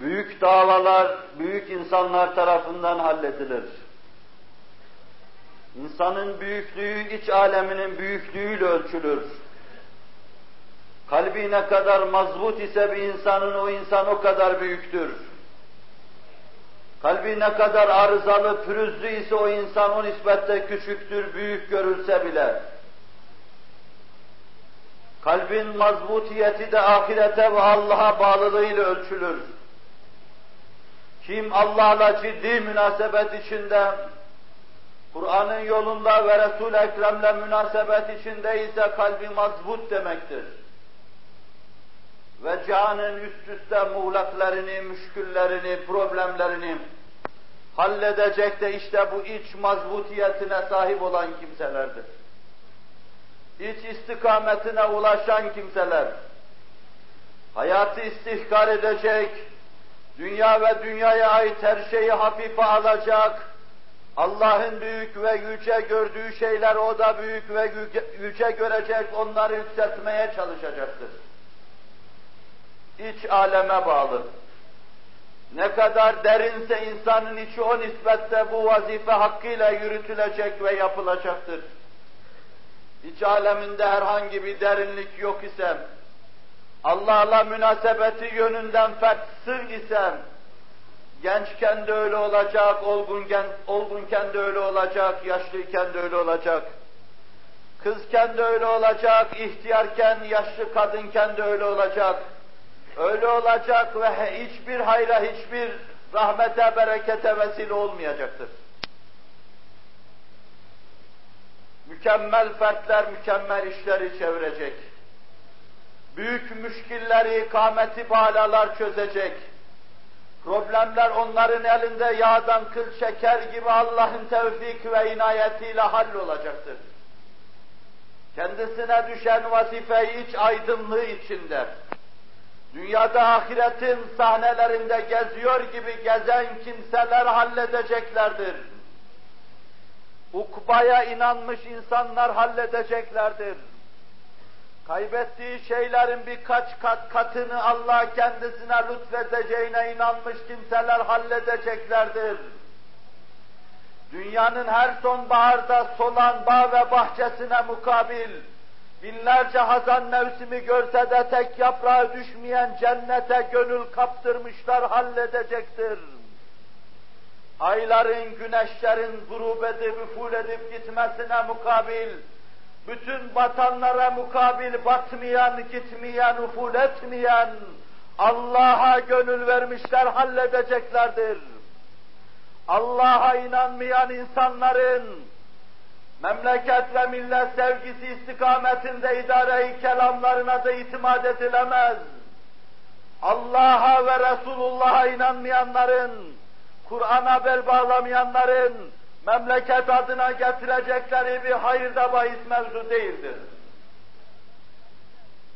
büyük davalar, büyük insanlar tarafından halledilir. İnsanın büyüklüğü iç aleminin büyüklüğüyle ölçülür. Kalbi ne kadar mazbut ise bir insanın o insan o kadar büyüktür. Kalbi ne kadar arızalı, pürüzlü ise o insan o nispette küçüktür, büyük görülse bile. Kalbin mazbutiyeti de ahirete ve Allah'a bağlılığıyla ölçülür. Kim Allah'la ciddi münasebet içinde, Kur'an'ın yolunda ve Resul-i Ekrem'le münasebet içinde ise kalbi mazbut demektir. Ve canın üst üste muğlaklarını, müşküllerini, problemlerini halledecek de işte bu iç mazbutiyetine sahip olan kimselerdir. İç istikametine ulaşan kimseler, hayatı istihkar edecek, dünya ve dünyaya ait her şeyi hafife alacak, Allah'ın büyük ve yüce gördüğü şeyler o da büyük ve yüce görecek, onları yükseltmeye çalışacaktır. İç aleme bağlı. Ne kadar derinse insanın içi o nispette bu vazife hakkıyla yürütülecek ve yapılacaktır. İç aleminde herhangi bir derinlik yok ise, Allah'la münasebeti yönünden fertsız isem, gençken de öyle olacak, olgunken, olgunken de öyle olacak, yaşlıyken de öyle olacak. Kızken de öyle olacak, ihtiyarken, yaşlı kadınken de öyle olacak. Öyle olacak ve hiçbir hayra, hiçbir rahmete, berekete vesile olmayacaktır. Mükemmel fertler mükemmel işleri çevirecek. Büyük müşkilleri, kâmeti bağlalar çözecek. Problemler onların elinde yağdan kıl şeker gibi Allah'ın tevfik ve inayetiyle hallolacaktır. Kendisine düşen vazifeyi iç aydınlığı içinde, dünyada ahiretin sahnelerinde geziyor gibi gezen kimseler halledeceklerdir. Ukbaya inanmış insanlar halledeceklerdir. Kaybettiği şeylerin birkaç kat katını Allah kendisine lütfedeceğine inanmış kimseler halledeceklerdir. Dünyanın her sonbaharda solan bağ ve bahçesine mukabil, binlerce hazan mevsimi görse de tek yaprağı düşmeyen cennete gönül kaptırmışlar halledecektir. Ayların, güneşlerin gurub edip, üful edip gitmesine mukabil, bütün batanlara mukabil batmayan, gitmeyen, uful etmeyen, Allah'a gönül vermişler halledeceklerdir. Allah'a inanmayan insanların memleket ve millet sevgisi istikametinde idare-i kelamlarına da itimat edilemez. Allah'a ve Resulullah'a inanmayanların, Kur'an'a bel bağlamayanların, memleket adına getirecekleri bir hayırda bahis mevzu değildir.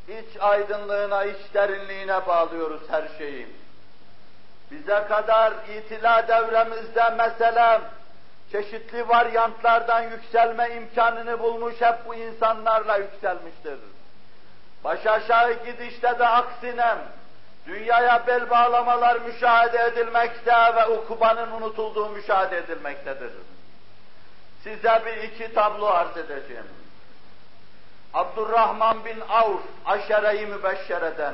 İç aydınlığına, iç derinliğine bağlıyoruz her şeyi. Bize kadar itila devremizde mesele çeşitli varyantlardan yükselme imkanını bulmuş hep bu insanlarla yükselmiştir. Baş aşağı gidişte de aksine dünyaya bel bağlamalar müşahede edilmekte ve ukubanın unutulduğu müşahede edilmektedir. Size bir iki tablo arz edeceğim. Abdurrahman bin Avf, aşere-i mübeşşereden,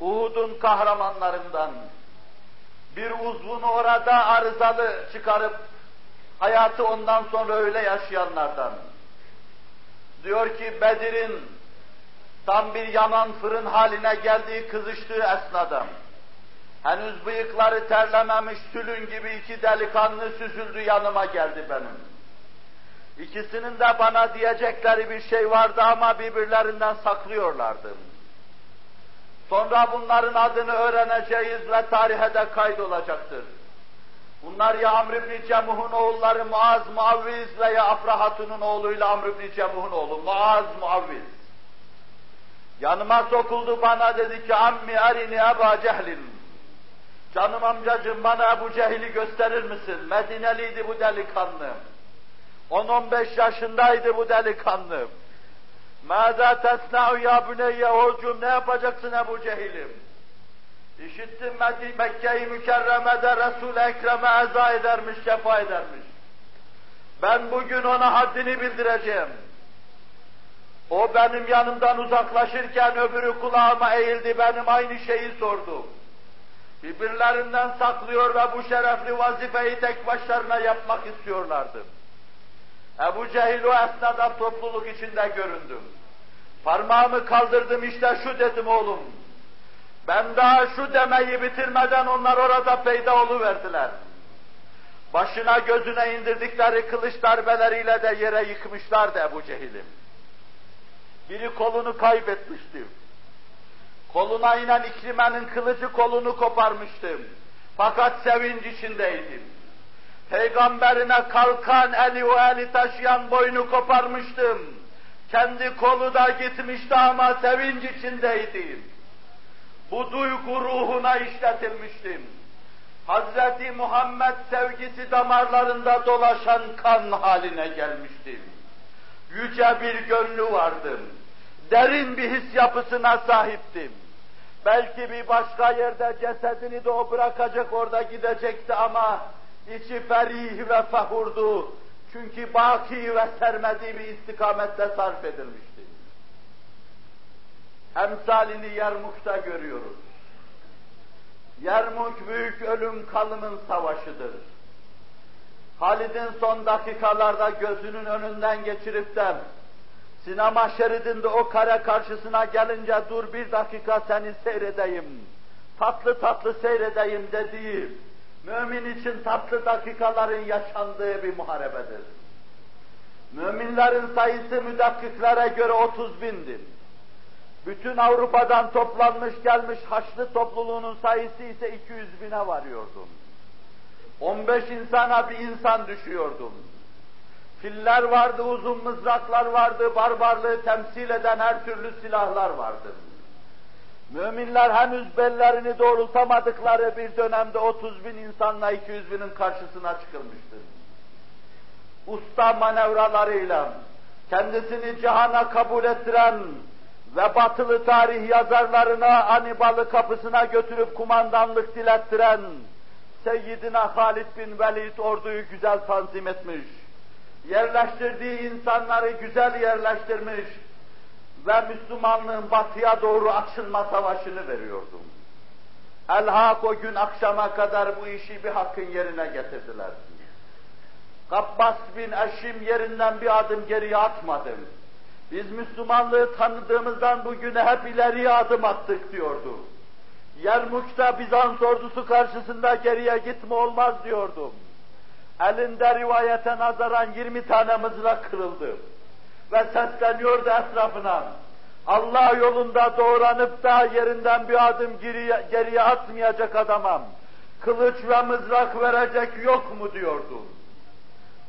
Uhud'un kahramanlarından, bir uzvunu orada arızalı çıkarıp, hayatı ondan sonra öyle yaşayanlardan. Diyor ki Bedir'in tam bir yanan fırın haline geldiği kızıştığı esnada, Henüz bıyıkları terlememiş tülün gibi iki delikanlı süzüldü yanıma geldi benim. İkisinin de bana diyecekleri bir şey vardı ama birbirlerinden saklıyorlardı. Sonra bunların adını öğreneceğiz ve tarihe de kaydolacaktır. Bunlar ya Amr ibn Cemuh'un oğulları Muaz Muavviz veya Afra Hatun'un oğluyla Amr ibn Cemuh'un oğlu Muaz Muavviz. Yanıma sokuldu bana dedi ki ammi arini Eba Cehlin. Canım amcacığım bana Ebu Cehil'i gösterir misin? Medineliydi bu delikanlı. 10-15 yaşındaydı bu delikanlı. Mâzâ tesna'u ya büneyye oğulcum ne yapacaksın Ebu Cehil'im? İşittim Mekke-i Mükerreme'de Resul-i Ekrem'e eza edermiş, şefa edermiş. Ben bugün ona haddini bildireceğim. O benim yanımdan uzaklaşırken öbürü kulağıma eğildi, benim aynı şeyi sordu. Birbirlerinden saklıyor ve bu şerefli vazifeyi tek başlarına yapmak istiyorlardı. Ebu Cehil o esnada topluluk içinde göründüm. Parmağımı kaldırdım işte şu dedim oğlum. Ben daha şu demeyi bitirmeden onlar orada peyda verdiler. Başına gözüne indirdikleri kılıç darbeleriyle de yere yıkmışlardı Ebu Cehil'im. Biri kolunu kaybetmişti. Koluna inen İkrime'nin kılıcı kolunu koparmıştım. Fakat sevinç içindeydim. Peygamberine kalkan eli o eli taşıyan boynu koparmıştım. Kendi kolu da gitmişti ama sevinç içindeydim. Bu duygu ruhuna işletilmiştim. Hazreti Muhammed sevgisi damarlarında dolaşan kan haline gelmiştim. Yüce bir gönlü vardım. Derin bir his yapısına sahiptim. Belki bir başka yerde cesedini de o bırakacak orada gidecekti ama içi ferih ve fahurdu. Çünkü baki ve sermedi bir istikamette sarf edilmişti. Emsalini Yermuk'ta görüyoruz. Yermuk büyük ölüm kalımın savaşıdır. Halid'in son dakikalarda gözünün önünden geçirip de sinema şeridinde o kare karşısına gelince dur bir dakika seni seyredeyim, tatlı tatlı seyredeyim dediği, mümin için tatlı dakikaların yaşandığı bir muharebedir. Müminlerin sayısı müdakkiklere göre 30 bindir. Bütün Avrupa'dan toplanmış gelmiş Haçlı topluluğunun sayısı ise 200 bine varıyordu. 15 insana bir insan düşüyordum. Filler vardı, uzun mızraklar vardı, barbarlığı temsil eden her türlü silahlar vardı. Müminler henüz bellerini doğrultamadıkları bir dönemde 30 bin insanla 200 binin karşısına çıkılmıştır. Usta manevralarıyla kendisini cihana kabul ettiren ve batılı tarih yazarlarına Anibal'ı kapısına götürüp kumandanlık dilettiren Seyyidina Halid bin Velid orduyu güzel tanzim etmiş. Yerleştirdiği insanları güzel yerleştirmiş ve Müslümanlığın batıya doğru açılma savaşını veriyordu. Elhak o gün akşama kadar bu işi bir hakkın yerine getirdiler. Kabbas bin Eşim yerinden bir adım geriye atmadım. Biz Müslümanlığı tanıdığımızdan bugüne hep ileriye adım attık diyordu. Yermuk'ta Bizans ordusu karşısında geriye gitme olmaz diyordum. Elinde rivayete nazaran 20 tane mızrak kırıldı. Ve sesleniyordu etrafına. Allah yolunda doğranıp da yerinden bir adım geriye, geriye atmayacak adamam. Kılıç ve mızrak verecek yok mu diyordu.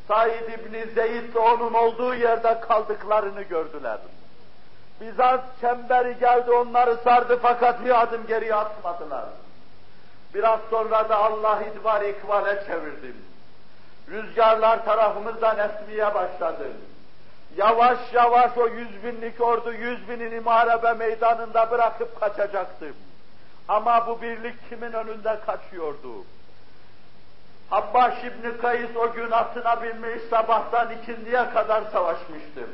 Said İbni Zeyd onun olduğu yerde kaldıklarını gördüler. Bizans çemberi geldi onları sardı fakat bir adım geriye atmadılar. Biraz sonra da Allah idvar ikbale çevirdim. Rüzgarlar tarafımızdan esmeye başladı. Yavaş yavaş o yüz binlik ordu yüz binini muharebe meydanında bırakıp kaçacaktı. Ama bu birlik kimin önünde kaçıyordu? Habbaş İbni Kays o gün atına binmiş sabahtan ikindiye kadar savaşmıştı.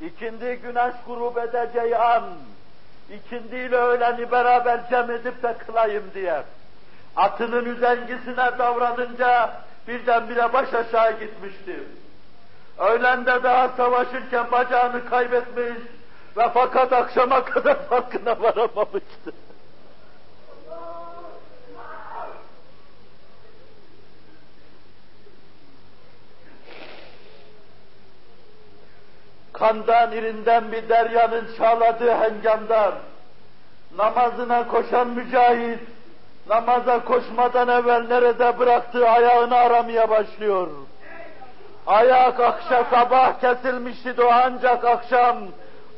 İkindi güneş grup edeceği an, ikindiyle öğleni beraber cem edip de kılayım diye. Atının üzengisine davranınca birdenbire baş aşağı gitmişti. Öğlende daha savaşırken bacağını kaybetmiş ve fakat akşama kadar farkına varamamıştı. kandan irinden bir deryanın çağladığı hengamdan, namazına koşan mücahit, namaza koşmadan evvel nerede bıraktığı ayağını aramaya başlıyor. Ayak akşam sabah kesilmişti de ancak akşam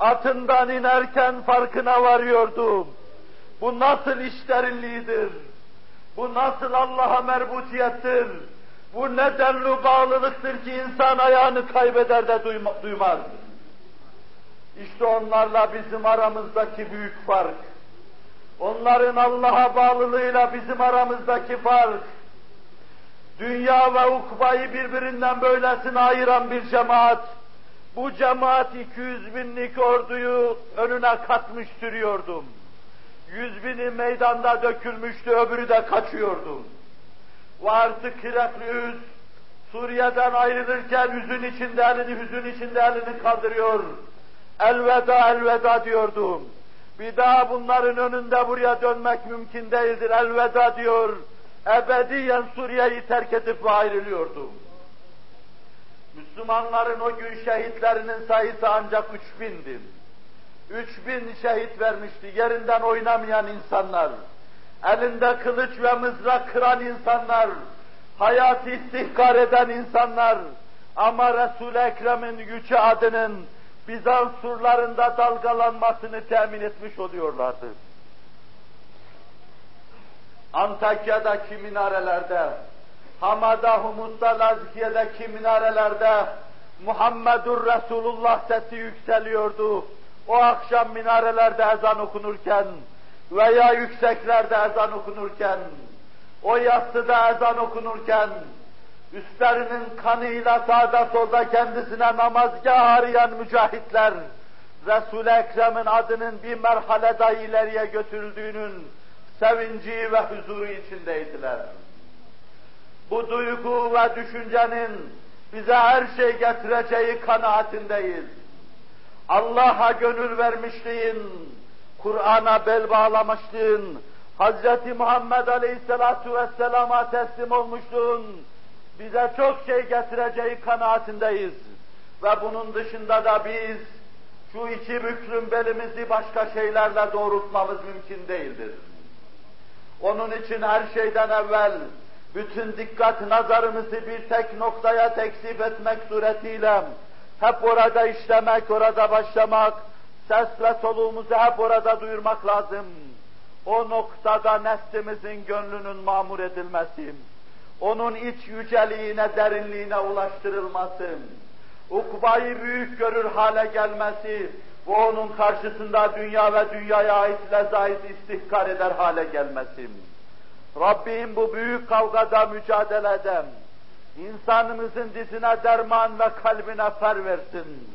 atından inerken farkına varıyordu. Bu nasıl iş? Bu nasıl Allah'a merbutiyettir? Bu ne denli bağlılıktır ki insan ayağını kaybeder de duymaz. İşte onlarla bizim aramızdaki büyük fark. Onların Allah'a bağlılığıyla bizim aramızdaki fark, dünya ve ukbayı birbirinden böylesine ayıran bir cemaat, bu cemaat 200 binlik orduyu önüne katmış sürüyordum. Yüz bini meydanda dökülmüştü, öbürü de kaçıyordum. Ve artık Heraklius, Suriye'den ayrılırken hüzün içinde elini, hüzün içinde elini kaldırıyor. Elveda, elveda diyordum. Bir daha bunların önünde buraya dönmek mümkün değildir, elveda diyor. Ebediyen Suriye'yi terk edip ayrılıyordum. Müslümanların o gün şehitlerinin sayısı ancak üç bindi. Üç bin şehit vermişti, yerinden oynamayan insanlar, elinde kılıç ve mızrak kıran insanlar, hayat istihkar eden insanlar, ama Resul-i Ekrem'in yüce adının Bizans surlarında dalgalanmasını temin etmiş oluyorlardı. Antakya'daki minarelerde, Hamada, Humus'ta, Lazkiye'deki minarelerde Muhammedur Resulullah sesi yükseliyordu. O akşam minarelerde ezan okunurken veya yükseklerde ezan okunurken, o yassıda ezan okunurken, üstlerinin kanıyla sağda solda kendisine namazgah arayan mücahitler, Resul-i Ekrem'in adının bir merhale daha ileriye götürüldüğünün sevinci ve huzuru içindeydiler. Bu duygu ve düşüncenin bize her şey getireceği kanaatindeyiz. Allah'a gönül vermişliğin, Kur'an'a bel bağlamışlığın, Hz. Muhammed Aleyhisselatu Vesselam'a teslim olmuşluğun bize çok şey getireceği kanaatindeyiz. Ve bunun dışında da biz şu iki büklüm belimizi başka şeylerle doğrultmamız mümkün değildir. Onun için her şeyden evvel bütün dikkat nazarımızı bir tek noktaya teksip etmek suretiyle hep orada işlemek, orada başlamak, ses ve soluğumuzu hep orada duyurmak lazım. O noktada nefsimizin gönlünün mamur edilmesi, onun iç yüceliğine, derinliğine ulaştırılması, ukbayı büyük görür hale gelmesi ve onun karşısında dünya ve dünyaya ait lezait istihkar eder hale gelmesi. Rabbim bu büyük kavgada mücadele eden, insanımızın dizine derman ve kalbine fer versin.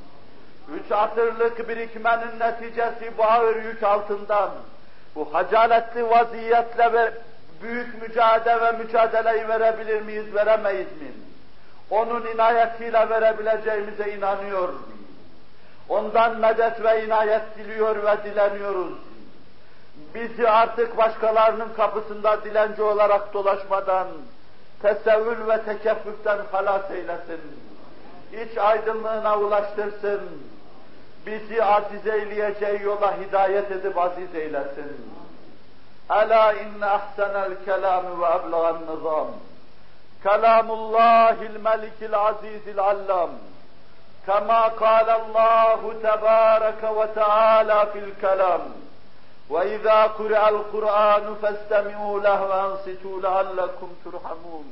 Üç asırlık birikmenin neticesi bu ağır yük altından, bu hacaletli vaziyetle ve büyük mücadele ve mücadeleyi verebilir miyiz, veremeyiz mi? Onun inayetiyle verebileceğimize inanıyor. Ondan medet ve inayet diliyor ve dileniyoruz. Bizi artık başkalarının kapısında dilenci olarak dolaşmadan, tesevvül ve tekeffüften halas eylesin. İç aydınlığına ulaştırsın. Bizi aziz eyleyeceği yola hidayet edip aziz eylesin. ألا إن أحسن الكلام وأبلغ النظام. كلام الله الملك العزيز العلام. كما قال الله تبارك وتعالى في الكلام. وإذا قرأ القرآن فاستمعوا له وأنصتوا لعلكم ترحمون.